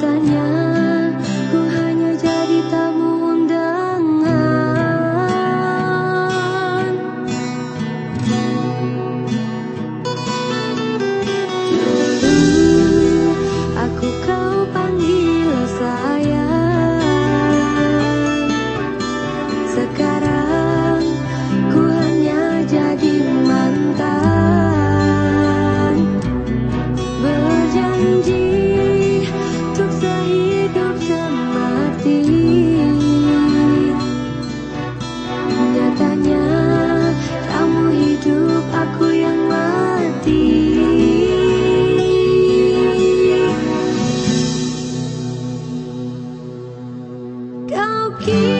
наконец. keep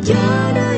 saja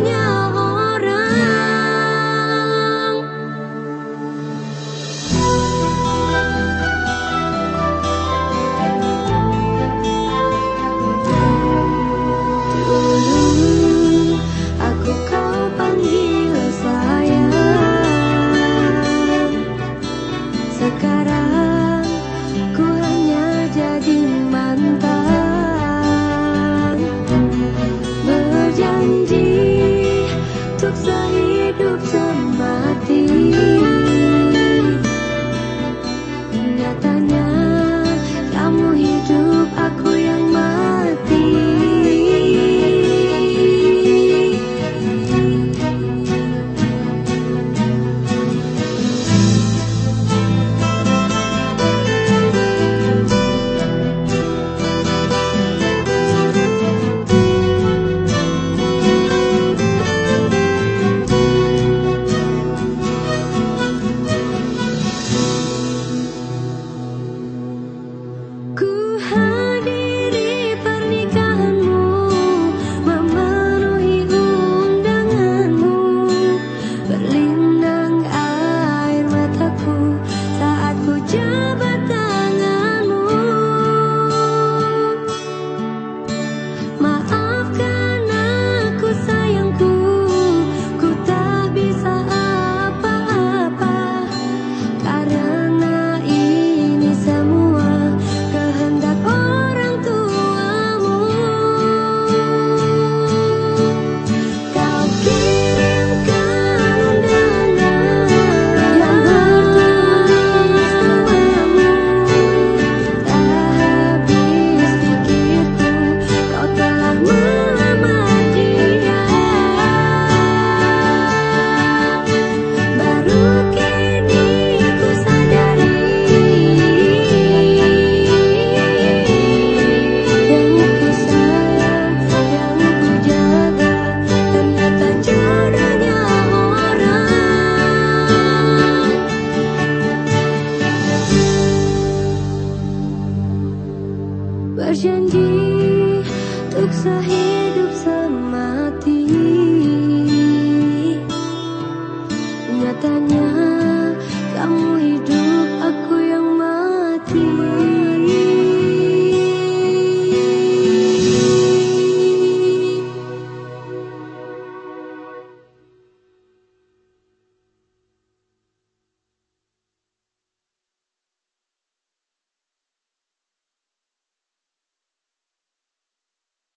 坚定